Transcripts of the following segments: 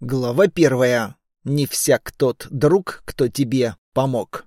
Глава первая. Не всяк тот друг, кто тебе помог.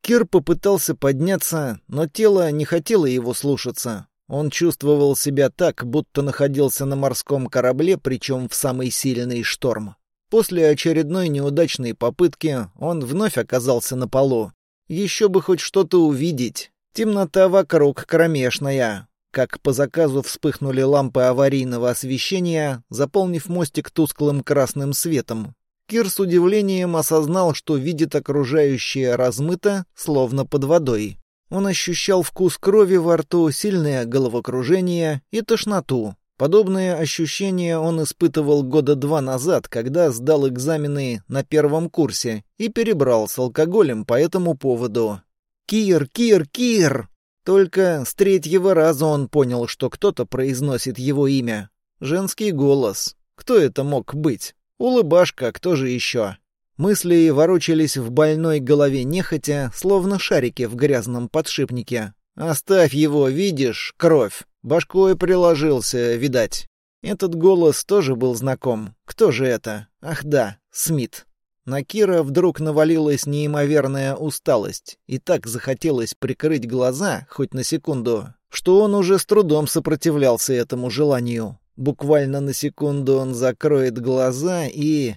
Кир попытался подняться, но тело не хотело его слушаться. Он чувствовал себя так, будто находился на морском корабле, причем в самый сильный шторм. После очередной неудачной попытки он вновь оказался на полу. Еще бы хоть что-то увидеть. Темнота вокруг кромешная. Как по заказу вспыхнули лампы аварийного освещения, заполнив мостик тусклым красным светом. Кир с удивлением осознал, что видит окружающее размыто, словно под водой. Он ощущал вкус крови во рту, сильное головокружение и тошноту. Подобные ощущения он испытывал года два назад, когда сдал экзамены на первом курсе и перебрал с алкоголем по этому поводу. «Кир, Кир, Кир!» Только с третьего раза он понял, что кто-то произносит его имя. Женский голос. Кто это мог быть? Улыбашка, кто же еще? Мысли ворочались в больной голове нехотя, словно шарики в грязном подшипнике. «Оставь его, видишь, кровь!» Башкой приложился, видать. Этот голос тоже был знаком. Кто же это? Ах да, Смит. На Кира вдруг навалилась неимоверная усталость, и так захотелось прикрыть глаза, хоть на секунду, что он уже с трудом сопротивлялся этому желанию. Буквально на секунду он закроет глаза и...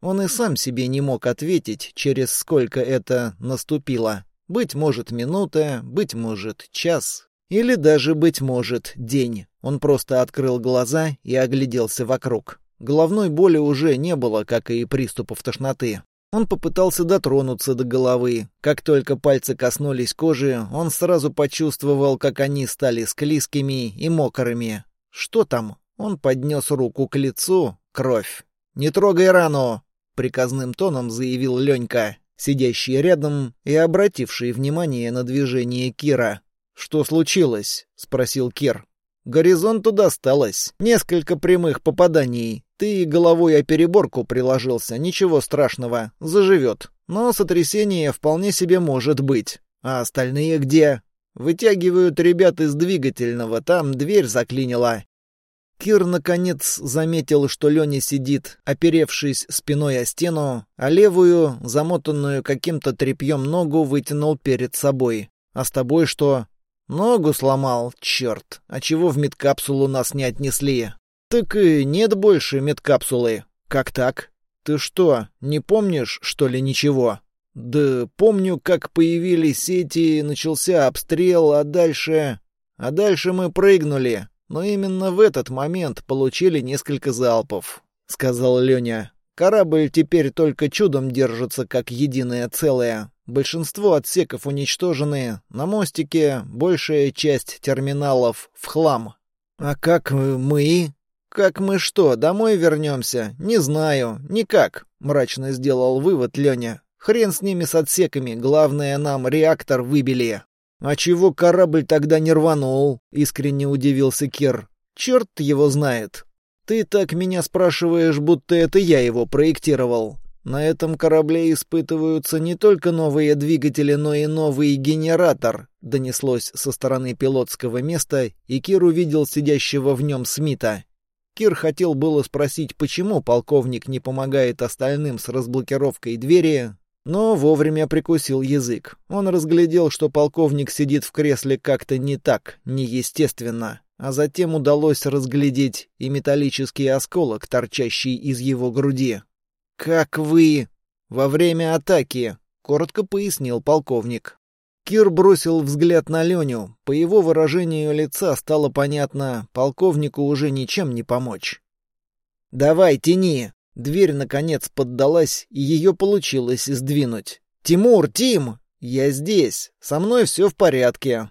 Он и сам себе не мог ответить, через сколько это наступило. Быть может, минута, быть может, час, или даже, быть может, день. Он просто открыл глаза и огляделся вокруг. Головной боли уже не было, как и приступов тошноты. Он попытался дотронуться до головы. Как только пальцы коснулись кожи, он сразу почувствовал, как они стали склизкими и мокрыми. Что там? Он поднес руку к лицу. Кровь. «Не трогай рану!» — приказным тоном заявил Ленька, сидящий рядом и обративший внимание на движение Кира. «Что случилось?» — спросил Кир. Горизонту досталось. Несколько прямых попаданий. Ты головой о переборку приложился, ничего страшного, заживет. Но сотрясение вполне себе может быть. А остальные где? Вытягивают ребят из двигательного, там дверь заклинила. Кир, наконец, заметил, что Леня сидит, оперевшись спиной о стену, а левую, замотанную каким-то тряпьем ногу, вытянул перед собой. «А с тобой что?» Ногу сломал, черт. А чего в медкапсулу нас не отнесли? Так и нет больше медкапсулы. Как так? Ты что, не помнишь, что ли, ничего? Да помню, как появились сети, начался обстрел, а дальше... А дальше мы прыгнули. Но именно в этот момент получили несколько залпов, — сказал Леня. Корабль теперь только чудом держится как единое целое. Большинство отсеков уничтожены, на мостике большая часть терминалов в хлам. А как мы? Как мы что, домой вернемся? Не знаю, никак, мрачно сделал вывод Леня. Хрен с ними с отсеками, главное нам реактор выбили. А чего корабль тогда не рванул? Искренне удивился Кир. Черт его знает. Ты так меня спрашиваешь, будто это я его проектировал. На этом корабле испытываются не только новые двигатели, но и новый генератор, донеслось со стороны пилотского места, и Кир увидел сидящего в нем Смита. Кир хотел было спросить, почему полковник не помогает остальным с разблокировкой двери, но вовремя прикусил язык. Он разглядел, что полковник сидит в кресле как-то не так, неестественно. А затем удалось разглядеть и металлический осколок, торчащий из его груди. «Как вы...» «Во время атаки», — коротко пояснил полковник. Кир бросил взгляд на Леню. По его выражению лица стало понятно, полковнику уже ничем не помочь. «Давай, тяни!» Дверь, наконец, поддалась, и ее получилось сдвинуть. «Тимур, Тим! Я здесь! Со мной все в порядке!»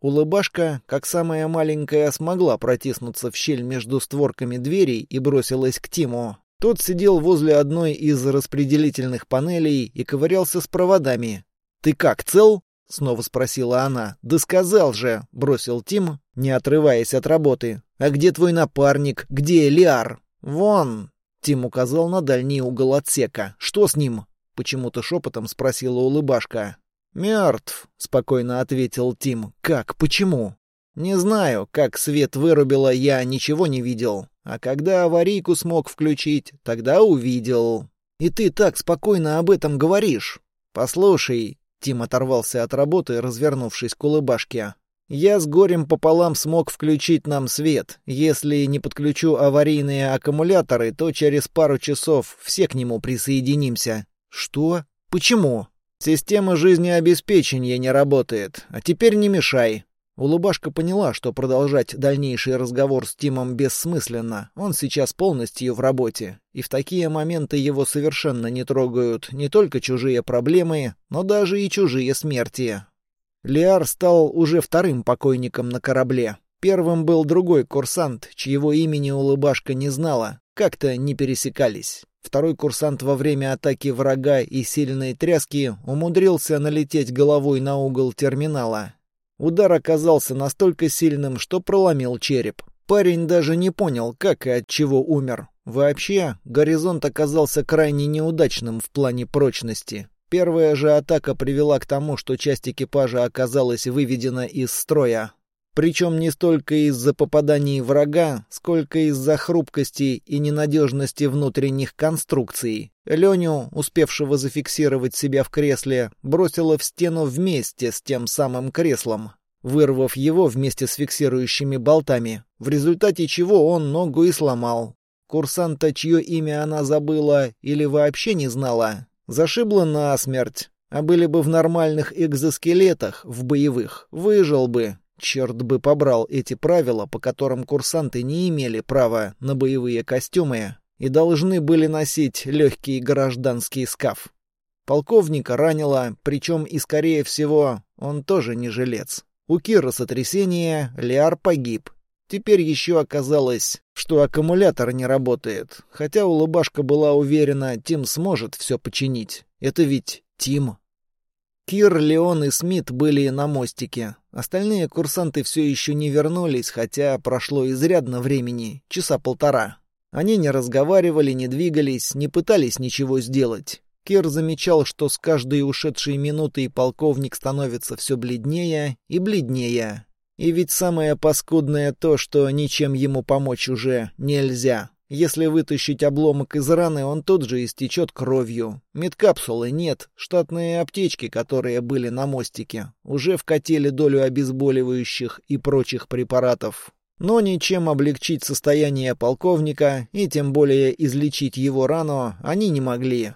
Улыбашка, как самая маленькая, смогла протиснуться в щель между створками дверей и бросилась к Тиму. Тот сидел возле одной из распределительных панелей и ковырялся с проводами. «Ты как, цел?» — снова спросила она. «Да сказал же!» — бросил Тим, не отрываясь от работы. «А где твой напарник? Где Элиар?» «Вон!» — Тим указал на дальний угол отсека. «Что с ним?» — почему-то шепотом спросила улыбашка. «Мертв», — спокойно ответил Тим. «Как? Почему?» «Не знаю. Как свет вырубило, я ничего не видел. А когда аварийку смог включить, тогда увидел. И ты так спокойно об этом говоришь. Послушай, Тим оторвался от работы, развернувшись к улыбашке. Я с горем пополам смог включить нам свет. Если не подключу аварийные аккумуляторы, то через пару часов все к нему присоединимся. Что? Почему? Система жизнеобеспечения не работает. А теперь не мешай. Улыбашка поняла, что продолжать дальнейший разговор с Тимом бессмысленно. Он сейчас полностью в работе. И в такие моменты его совершенно не трогают не только чужие проблемы, но даже и чужие смерти. Лиар стал уже вторым покойником на корабле. Первым был другой курсант, чьего имени улыбашка не знала, как-то не пересекались. Второй курсант во время атаки врага и сильной тряски умудрился налететь головой на угол терминала. Удар оказался настолько сильным, что проломил череп. Парень даже не понял, как и от чего умер. Вообще, горизонт оказался крайне неудачным в плане прочности. Первая же атака привела к тому, что часть экипажа оказалась выведена из строя. Причем не столько из-за попаданий врага, сколько из-за хрупкости и ненадежности внутренних конструкций. Леню, успевшего зафиксировать себя в кресле, бросило в стену вместе с тем самым креслом, вырвав его вместе с фиксирующими болтами, в результате чего он ногу и сломал. Курсанта, чье имя она забыла или вообще не знала, Зашибло насмерть. А были бы в нормальных экзоскелетах, в боевых, выжил бы. Черт бы побрал эти правила, по которым курсанты не имели права на боевые костюмы и должны были носить легкий гражданский скаф. Полковника ранило, причем и, скорее всего, он тоже не жилец. У Кира сотрясение, Лиар погиб. Теперь еще оказалось, что аккумулятор не работает, хотя улыбашка была уверена, Тим сможет все починить. Это ведь Тим. Кир, Леон и Смит были на мостике. Остальные курсанты все еще не вернулись, хотя прошло изрядно времени, часа полтора. Они не разговаривали, не двигались, не пытались ничего сделать. Кир замечал, что с каждой ушедшей минутой полковник становится все бледнее и бледнее. И ведь самое паскудное то, что ничем ему помочь уже нельзя. Если вытащить обломок из раны, он тут же истечет кровью. Медкапсулы нет, штатные аптечки, которые были на мостике, уже вкатили долю обезболивающих и прочих препаратов. Но ничем облегчить состояние полковника и тем более излечить его рану они не могли.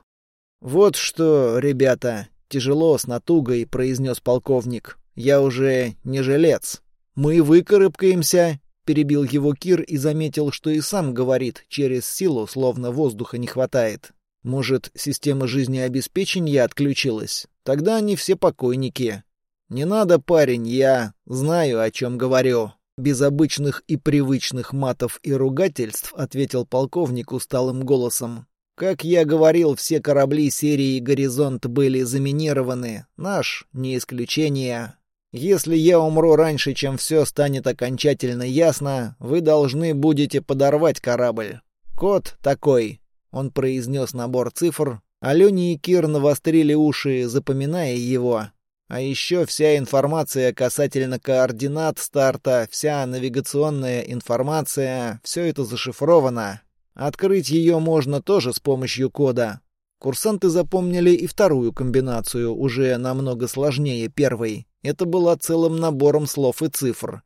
«Вот что, ребята», — тяжело с натугой произнес полковник, — «я уже не жилец». «Мы выкарабкаемся», — перебил его Кир и заметил, что и сам говорит через силу, словно воздуха не хватает. «Может, система жизнеобеспечения отключилась? Тогда они все покойники». «Не надо, парень, я знаю, о чем говорю». Без обычных и привычных матов и ругательств ответил полковник усталым голосом. Как я говорил, все корабли серии «Горизонт» были заминированы. Наш — не исключение. Если я умру раньше, чем все станет окончательно ясно, вы должны будете подорвать корабль. Код такой. Он произнес набор цифр. Алене и Кир навострили уши, запоминая его. А еще вся информация касательно координат старта, вся навигационная информация, все это зашифровано. Открыть ее можно тоже с помощью кода. Курсанты запомнили и вторую комбинацию, уже намного сложнее первой. Это было целым набором слов и цифр.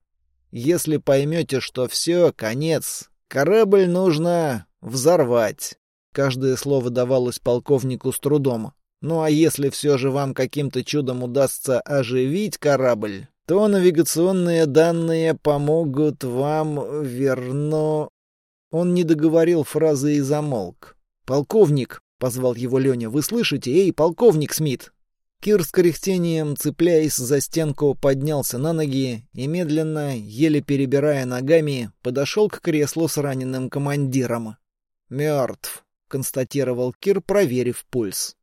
Если поймете, что все, конец, корабль нужно взорвать. Каждое слово давалось полковнику с трудом. Ну а если все же вам каким-то чудом удастся оживить корабль, то навигационные данные помогут вам верно... Он не договорил фразы и замолк. «Полковник!» — позвал его Леня. «Вы слышите? Эй, полковник Смит!» Кир с кряхтением, цепляясь за стенку, поднялся на ноги и, медленно, еле перебирая ногами, подошел к креслу с раненым командиром. «Мертв», — констатировал Кир, проверив пульс.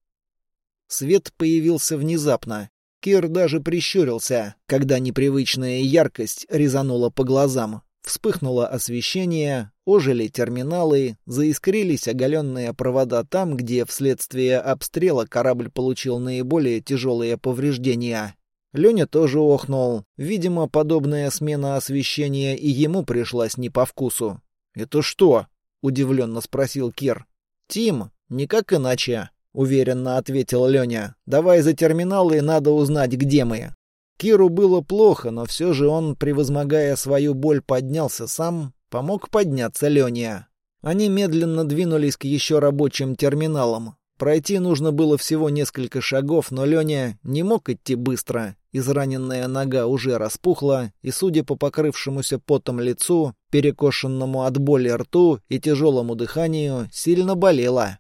Свет появился внезапно. Кир даже прищурился, когда непривычная яркость резанула по глазам. Вспыхнуло освещение, ожили терминалы, заискрились оголенные провода там, где вследствие обстрела корабль получил наиболее тяжелые повреждения. Леня тоже охнул. Видимо, подобная смена освещения и ему пришлась не по вкусу. «Это что?» — удивленно спросил Кир. «Тим, никак иначе», — уверенно ответил Леня. «Давай за терминал и надо узнать, где мы». Киру было плохо, но все же он, превозмогая свою боль, поднялся сам, помог подняться Леня. Они медленно двинулись к еще рабочим терминалам. Пройти нужно было всего несколько шагов, но Леня не мог идти быстро. Израненная нога уже распухла, и, судя по покрывшемуся потом лицу, перекошенному от боли рту и тяжелому дыханию, сильно болела.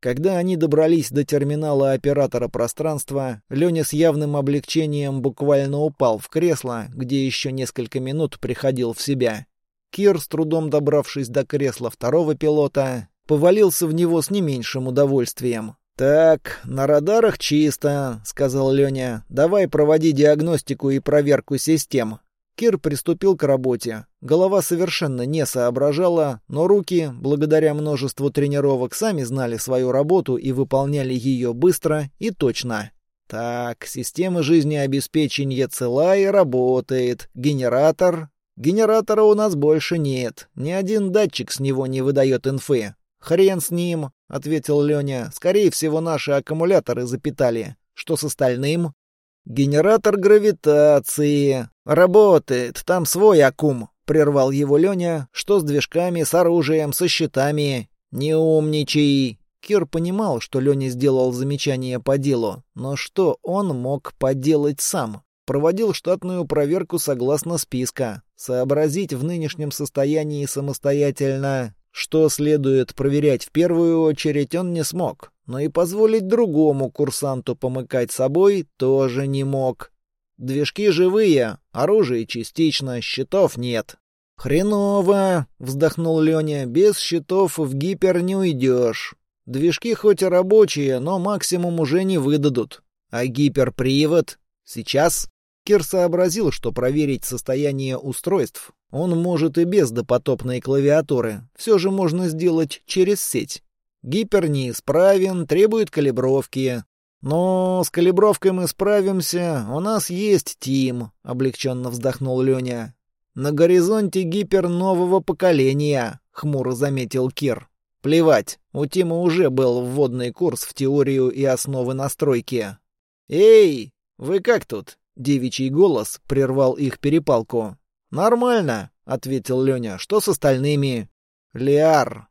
Когда они добрались до терминала оператора пространства, Леня с явным облегчением буквально упал в кресло, где еще несколько минут приходил в себя. Кир, с трудом добравшись до кресла второго пилота, повалился в него с не меньшим удовольствием. «Так, на радарах чисто», — сказал Леня. «Давай проводи диагностику и проверку систем». Кир приступил к работе. Голова совершенно не соображала, но руки, благодаря множеству тренировок, сами знали свою работу и выполняли ее быстро и точно. Так, система жизнеобеспечения цела и работает. Генератор... Генератора у нас больше нет. Ни один датчик с него не выдает инфы. «Хрен с ним», — ответил Леня. «Скорее всего, наши аккумуляторы запитали. Что с остальным?» «Генератор гравитации. Работает. Там свой аккум», — прервал его Леня. «Что с движками, с оружием, со щитами?» «Не умничай». Кир понимал, что Леня сделал замечание по делу, но что он мог поделать сам? Проводил штатную проверку согласно списка. Сообразить в нынешнем состоянии самостоятельно что следует проверять в первую очередь, он не смог, но и позволить другому курсанту помыкать собой тоже не мог. Движки живые, оружие частично, щитов нет. «Хреново!» — вздохнул Леня. «Без щитов в гипер не уйдешь. Движки хоть и рабочие, но максимум уже не выдадут. А гиперпривод? Сейчас?» Кир сообразил, что проверить состояние устройств он может и без допотопной клавиатуры. Все же можно сделать через сеть. Гипер неисправен, требует калибровки. Но с калибровкой мы справимся, у нас есть Тим, облегченно вздохнул Леня. На горизонте гипер нового поколения, хмуро заметил Кир. Плевать, у Тима уже был вводный курс в теорию и основы настройки. «Эй, вы как тут?» — девичий голос прервал их перепалку. «Нормально», — ответил Леня. «Что с остальными?» «Лиар».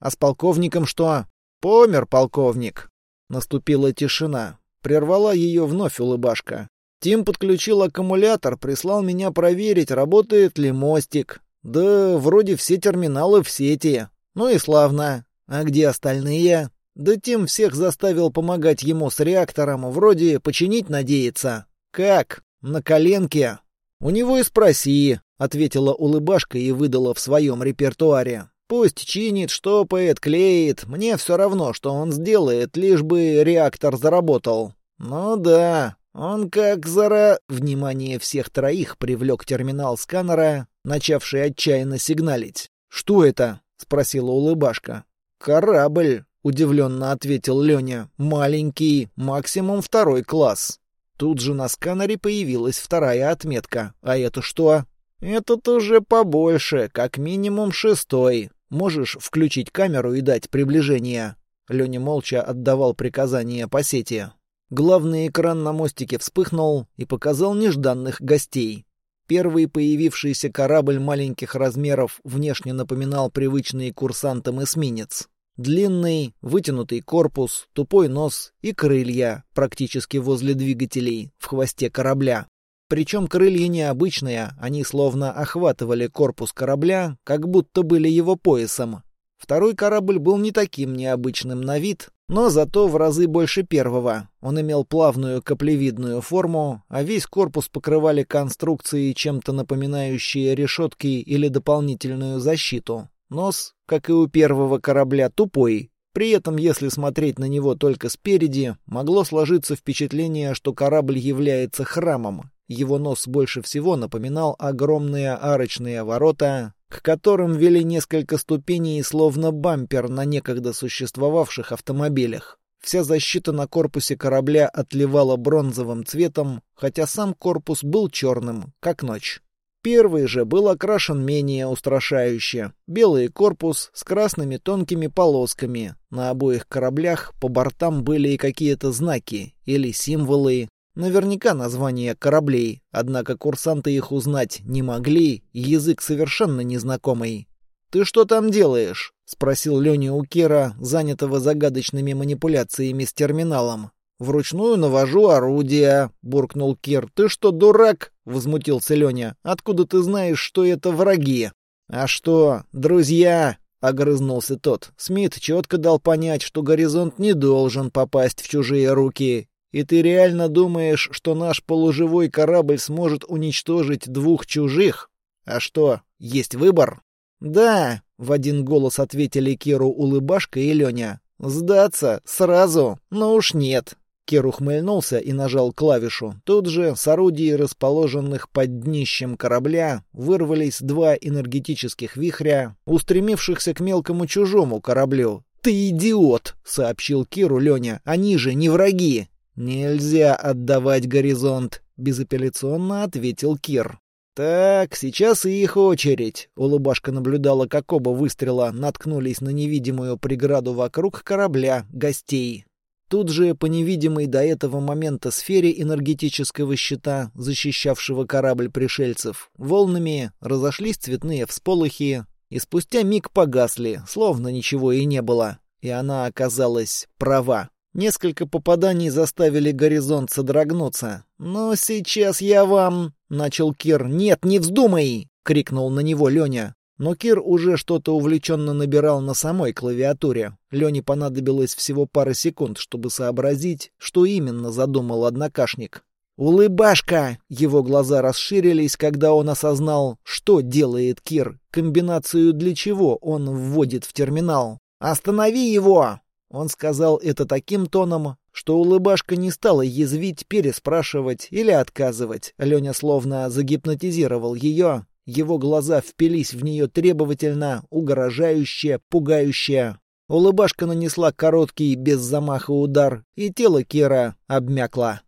«А с полковником что?» «Помер полковник». Наступила тишина. Прервала ее вновь улыбашка. Тим подключил аккумулятор, прислал меня проверить, работает ли мостик. Да, вроде все терминалы в сети. Ну и славно. А где остальные? Да Тим всех заставил помогать ему с реактором, вроде починить надеется. Как? На коленке? «У него и спроси», — ответила улыбашка и выдала в своем репертуаре. «Пусть чинит, штопает, клеит. Мне все равно, что он сделает, лишь бы реактор заработал». «Ну да, он как зара...» Внимание всех троих привлек терминал сканера, начавший отчаянно сигналить. «Что это?» — спросила улыбашка. «Корабль», — удивленно ответил Леня. «Маленький, максимум второй класс». Тут же на сканере появилась вторая отметка. А это что? Этот уже побольше, как минимум шестой. Можешь включить камеру и дать приближение. Леня молча отдавал приказания по сети. Главный экран на мостике вспыхнул и показал нежданных гостей. Первый появившийся корабль маленьких размеров внешне напоминал привычный курсантам эсминец. Длинный, вытянутый корпус, тупой нос и крылья, практически возле двигателей, в хвосте корабля. Причем крылья необычные, они словно охватывали корпус корабля, как будто были его поясом. Второй корабль был не таким необычным на вид, но зато в разы больше первого. Он имел плавную каплевидную форму, а весь корпус покрывали конструкции, чем-то напоминающие решетки или дополнительную защиту. Нос, как и у первого корабля, тупой. При этом, если смотреть на него только спереди, могло сложиться впечатление, что корабль является храмом. Его нос больше всего напоминал огромные арочные ворота, к которым вели несколько ступеней, словно бампер на некогда существовавших автомобилях. Вся защита на корпусе корабля отливала бронзовым цветом, хотя сам корпус был черным, как ночь. Первый же был окрашен менее устрашающе. Белый корпус с красными тонкими полосками. На обоих кораблях по бортам были и какие-то знаки или символы. Наверняка названия кораблей, однако курсанты их узнать не могли, язык совершенно незнакомый. «Ты что там делаешь?» — спросил Леня у Кира, занятого загадочными манипуляциями с терминалом. «Вручную навожу орудия», — буркнул Кир. «Ты что, дурак?» — возмутился Леня. «Откуда ты знаешь, что это враги?» «А что, друзья?» — огрызнулся тот. Смит четко дал понять, что горизонт не должен попасть в чужие руки. «И ты реально думаешь, что наш полуживой корабль сможет уничтожить двух чужих? А что, есть выбор?» «Да», — в один голос ответили Киру Улыбашка и Леня. «Сдаться? Сразу? Ну уж нет. Кер ухмыльнулся и нажал клавишу. Тут же с орудий, расположенных под днищем корабля, вырвались два энергетических вихря, устремившихся к мелкому чужому кораблю. «Ты идиот!» — сообщил Киру Леня. «Они же не враги!» «Нельзя отдавать горизонт!» — безапелляционно ответил Кир. «Так, сейчас и их очередь». Улыбашка наблюдала, как оба выстрела наткнулись на невидимую преграду вокруг корабля гостей. Тут же по невидимой до этого момента сфере энергетического щита, защищавшего корабль пришельцев, волнами разошлись цветные всполохи, и спустя миг погасли, словно ничего и не было. И она оказалась права. Несколько попаданий заставили горизонт содрогнуться. «Но сейчас я вам...» — начал Кир. «Нет, не вздумай!» — крикнул на него Леня. Но Кир уже что-то увлеченно набирал на самой клавиатуре. Лене понадобилось всего пара секунд, чтобы сообразить, что именно задумал однокашник. «Улыбашка!» Его глаза расширились, когда он осознал, что делает Кир, комбинацию для чего он вводит в терминал. «Останови его!» Он сказал это таким тоном, что улыбашка не стала язвить, переспрашивать или отказывать. Леня словно загипнотизировал ее, его глаза впились в нее требовательно, угрожающе, пугающе. Улыбашка нанесла короткий, без замаха удар, и тело Кира обмякло.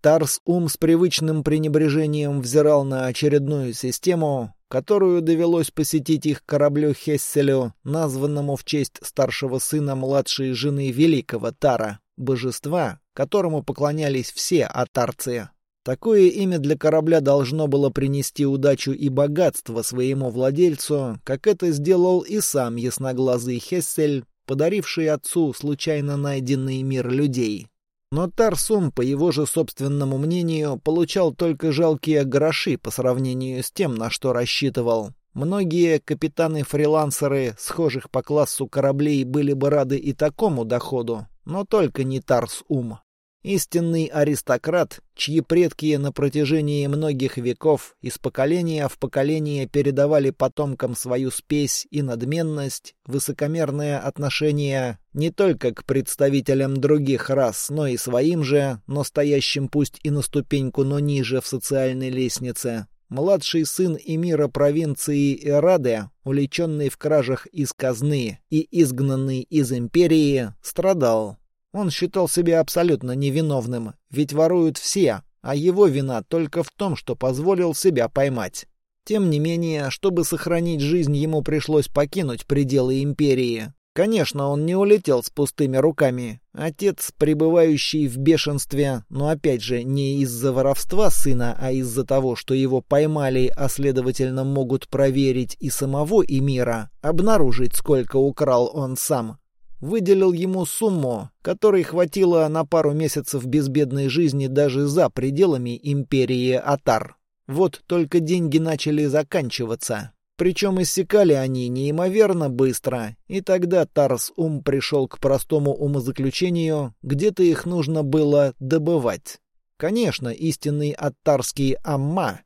Тарс Ум с привычным пренебрежением взирал на очередную систему, которую довелось посетить их кораблю Хесселю, названному в честь старшего сына младшей жены великого Тара, божества, которому поклонялись все атарцы. Такое имя для корабля должно было принести удачу и богатство своему владельцу, как это сделал и сам ясноглазый Хессель, подаривший отцу случайно найденный мир людей. Но Тарсум, по его же собственному мнению, получал только жалкие гроши по сравнению с тем, на что рассчитывал. Многие капитаны-фрилансеры, схожих по классу кораблей, были бы рады и такому доходу, но только не Тарс-Ум. Истинный аристократ, чьи предки на протяжении многих веков из поколения в поколение передавали потомкам свою спесь и надменность, высокомерное отношение не только к представителям других рас, но и своим же, но стоящим пусть и на ступеньку, но ниже в социальной лестнице. Младший сын эмира провинции Эраде, уличенный в кражах из казны и изгнанный из империи, страдал. Он считал себя абсолютно невиновным, ведь воруют все, а его вина только в том, что позволил себя поймать. Тем не менее, чтобы сохранить жизнь, ему пришлось покинуть пределы империи. Конечно, он не улетел с пустыми руками. Отец, пребывающий в бешенстве, но опять же не из-за воровства сына, а из-за того, что его поймали, а следовательно могут проверить и самого Эмира, обнаружить, сколько украл он сам, выделил ему сумму, которой хватило на пару месяцев безбедной жизни даже за пределами империи Атар. Вот только деньги начали заканчиваться. Причем иссякали они неимоверно быстро, и тогда Тарс Ум пришел к простому умозаключению, где-то их нужно было добывать. Конечно, истинный аттарский Амма.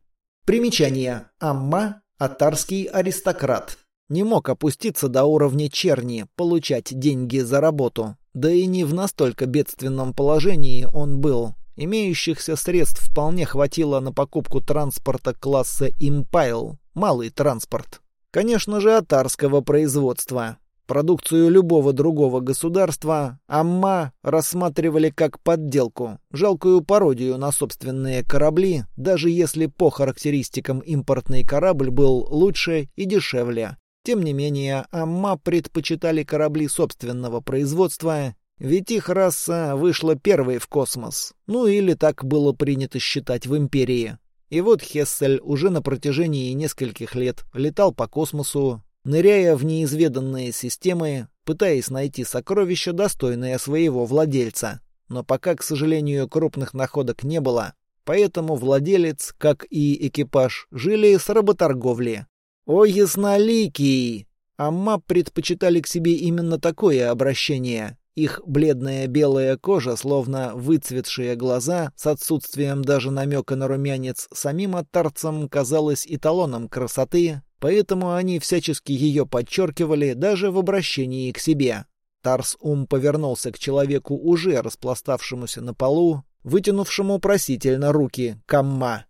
Примечание. Амма – аттарский аристократ не мог опуститься до уровня черни, получать деньги за работу. Да и не в настолько бедственном положении он был. Имеющихся средств вполне хватило на покупку транспорта класса «Импайл» — малый транспорт. Конечно же, атарского производства. Продукцию любого другого государства Амма рассматривали как подделку, жалкую пародию на собственные корабли, даже если по характеристикам импортный корабль был лучше и дешевле. Тем не менее, Амма предпочитали корабли собственного производства, ведь их раса вышла первой в космос. Ну или так было принято считать в Империи. И вот Хессель уже на протяжении нескольких лет летал по космосу, ныряя в неизведанные системы, пытаясь найти сокровища, достойные своего владельца. Но пока, к сожалению, крупных находок не было, поэтому владелец, как и экипаж, жили с работорговли. «О, ясноликий!» Амма предпочитали к себе именно такое обращение. Их бледная белая кожа, словно выцветшие глаза, с отсутствием даже намека на румянец, самим отторцам казалась эталоном красоты, поэтому они всячески ее подчеркивали даже в обращении к себе. Тарс-Ум повернулся к человеку, уже распластавшемуся на полу, вытянувшему просительно руки Камма.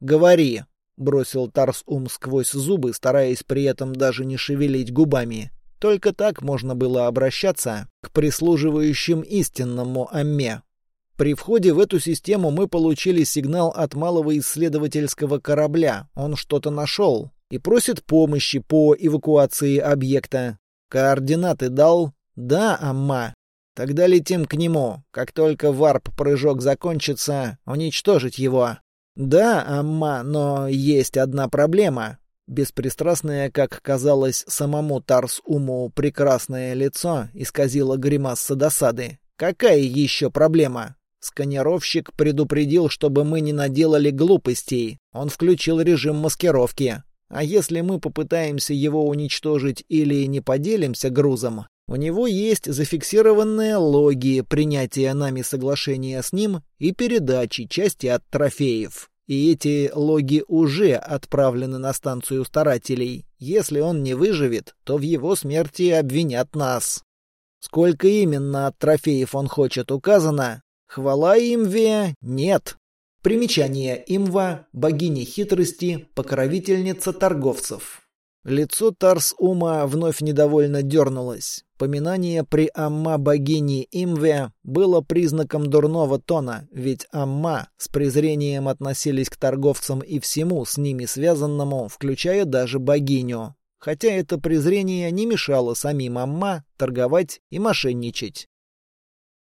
«Говори», — бросил Тарс-Ум сквозь зубы, стараясь при этом даже не шевелить губами. Только так можно было обращаться к прислуживающим истинному Амме. При входе в эту систему мы получили сигнал от малого исследовательского корабля. Он что-то нашел и просит помощи по эвакуации объекта. Координаты дал? Да, Амма. Тогда летим к нему. Как только варп-прыжок закончится, уничтожить его. Да, Амма, но есть одна проблема. Беспристрастное, как казалось самому Тарс-Уму, прекрасное лицо исказило гримаса досады. Какая еще проблема? Сканировщик предупредил, чтобы мы не наделали глупостей. Он включил режим маскировки. А если мы попытаемся его уничтожить или не поделимся грузом, у него есть зафиксированные логи принятия нами соглашения с ним и передачи части от трофеев. И эти логи уже отправлены на станцию старателей. Если он не выживет, то в его смерти обвинят нас. Сколько именно от трофеев он хочет указано? Хвала Имве нет. Примечание. Имва – богиня хитрости, покровительница торговцев. Лицо Тарс-Ума вновь недовольно дернулось. Поминание при Амма богини Имве было признаком дурного тона, ведь Амма с презрением относились к торговцам и всему с ними связанному, включая даже богиню. Хотя это презрение не мешало самим Амма торговать и мошенничать.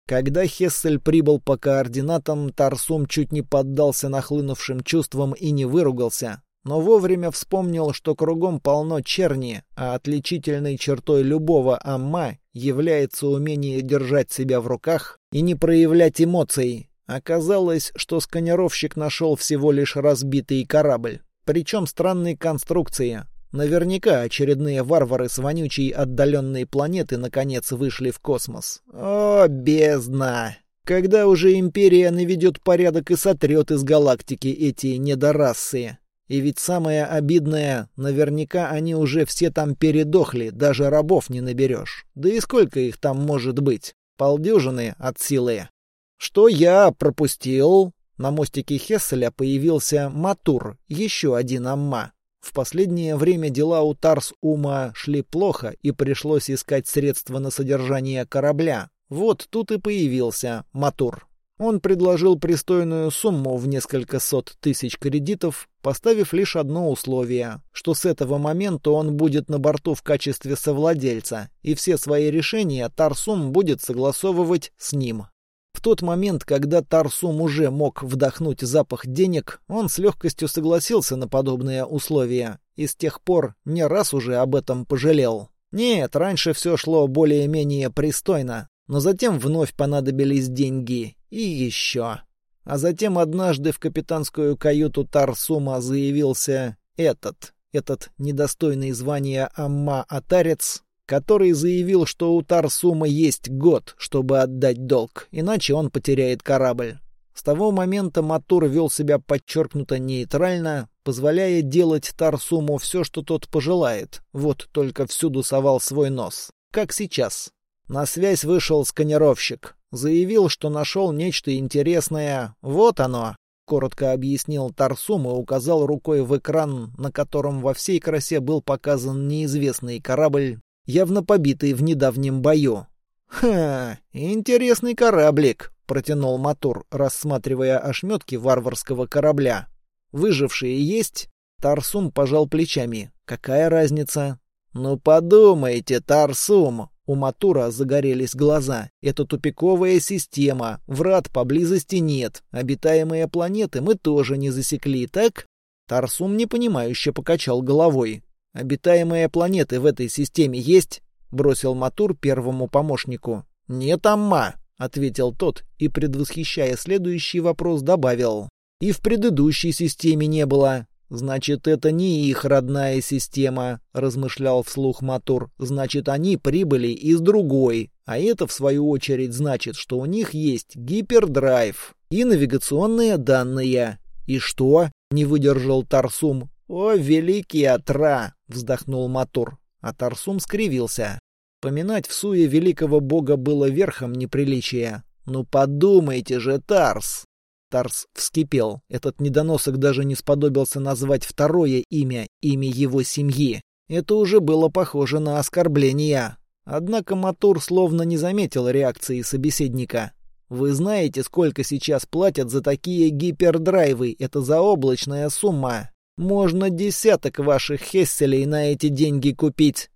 Когда Хессель прибыл по координатам, Тарсум чуть не поддался нахлынувшим чувствам и не выругался, но вовремя вспомнил, что кругом полно черни, а отличительной чертой любого амма является умение держать себя в руках и не проявлять эмоций. Оказалось, что сканировщик нашел всего лишь разбитый корабль, причем странной конструкции, Наверняка очередные варвары с вонючей отдаленной планеты наконец вышли в космос. О, бездна! Когда уже Империя наведет порядок и сотрет из галактики эти недорасы? И ведь самое обидное, наверняка они уже все там передохли, даже рабов не наберешь. Да и сколько их там может быть? Полдюжины от силы. Что я пропустил? На мостике Хесселя появился Матур, еще один амма. В последнее время дела у Тарс-Ума шли плохо, и пришлось искать средства на содержание корабля. Вот тут и появился Матур. Он предложил пристойную сумму в несколько сот тысяч кредитов, поставив лишь одно условие, что с этого момента он будет на борту в качестве совладельца, и все свои решения Тарсум будет согласовывать с ним. В тот момент, когда Тарсум уже мог вдохнуть запах денег, он с легкостью согласился на подобные условия и с тех пор не раз уже об этом пожалел. Нет, раньше все шло более-менее пристойно, но затем вновь понадобились деньги. И еще. А затем однажды в капитанскую каюту Тарсума заявился этот, этот недостойный звания Амма-Атарец, который заявил, что у Тарсума есть год, чтобы отдать долг, иначе он потеряет корабль. С того момента Матур вел себя подчеркнуто нейтрально, позволяя делать Тарсуму все, что тот пожелает, вот только всюду совал свой нос. Как сейчас. На связь вышел сканировщик. Заявил, что нашел нечто интересное. Вот оно. Коротко объяснил Тарсум и указал рукой в экран, на котором во всей красе был показан неизвестный корабль явно побитый в недавнем бою. «Ха, интересный кораблик», — протянул Матур, рассматривая ошметки варварского корабля. «Выжившие есть?» Тарсум пожал плечами. «Какая разница?» «Ну подумайте, Тарсум!» У Матура загорелись глаза. «Это тупиковая система. Врат поблизости нет. Обитаемые планеты мы тоже не засекли, так?» Тарсум непонимающе покачал головой. «Обитаемые планеты в этой системе есть?» — бросил Матур первому помощнику. «Нет, Амма!» — ответил тот и, предвосхищая следующий вопрос, добавил. «И в предыдущей системе не было. «Значит, это не их родная система», — размышлял вслух Матур. «Значит, они прибыли из другой. А это, в свою очередь, значит, что у них есть гипердрайв и навигационные данные». «И что?» — не выдержал Тарсум. «О, великий Атра!» — вздохнул Матур. А Тарсум скривился. Поминать в суе великого бога было верхом неприличия. «Ну подумайте же, Тарс!» Тарс вскипел. Этот недоносок даже не сподобился назвать второе имя, имя его семьи. Это уже было похоже на оскорбление. Однако Матур словно не заметил реакции собеседника. «Вы знаете, сколько сейчас платят за такие гипердрайвы? Это заоблачная сумма. Можно десяток ваших хесселей на эти деньги купить».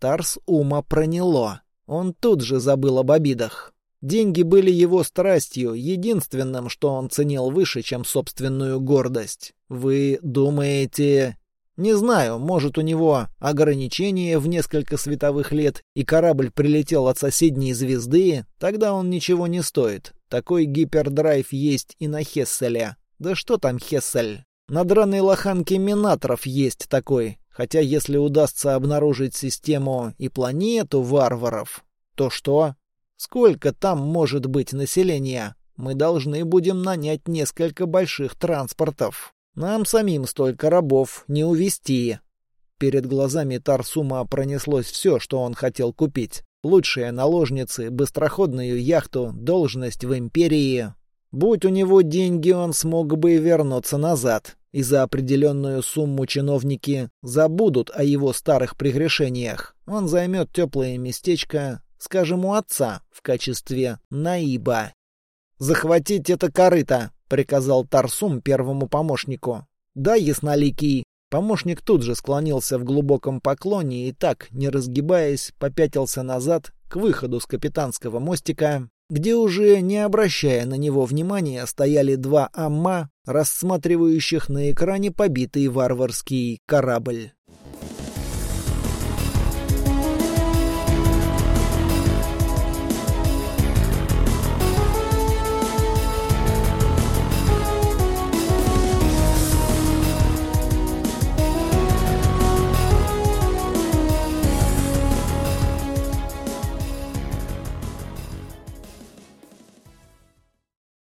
Тарс ума проняло. Он тут же забыл об обидах. Деньги были его страстью, единственным, что он ценил выше, чем собственную гордость. Вы думаете... Не знаю, может, у него ограничение в несколько световых лет, и корабль прилетел от соседней звезды, тогда он ничего не стоит. Такой гипердрайв есть и на Хесселе. Да что там Хессель? На драной лоханке Минаторов есть такой. Хотя если удастся обнаружить систему и планету варваров, то что? Сколько там может быть населения? Мы должны будем нанять несколько больших транспортов. Нам самим столько рабов не увезти. Перед глазами Тарсума пронеслось все, что он хотел купить. Лучшие наложницы, быстроходную яхту, должность в империи. Будь у него деньги, он смог бы вернуться назад. И за определенную сумму чиновники забудут о его старых прегрешениях. Он займет теплое местечко, скажем, у отца в качестве наиба. «Захватить это корыто!» — приказал Тарсум первому помощнику. «Да, ясноликий!» Помощник тут же склонился в глубоком поклоне и так, не разгибаясь, попятился назад к выходу с капитанского мостика, где уже, не обращая на него внимания, стояли два амма, рассматривающих на экране побитый варварский корабль.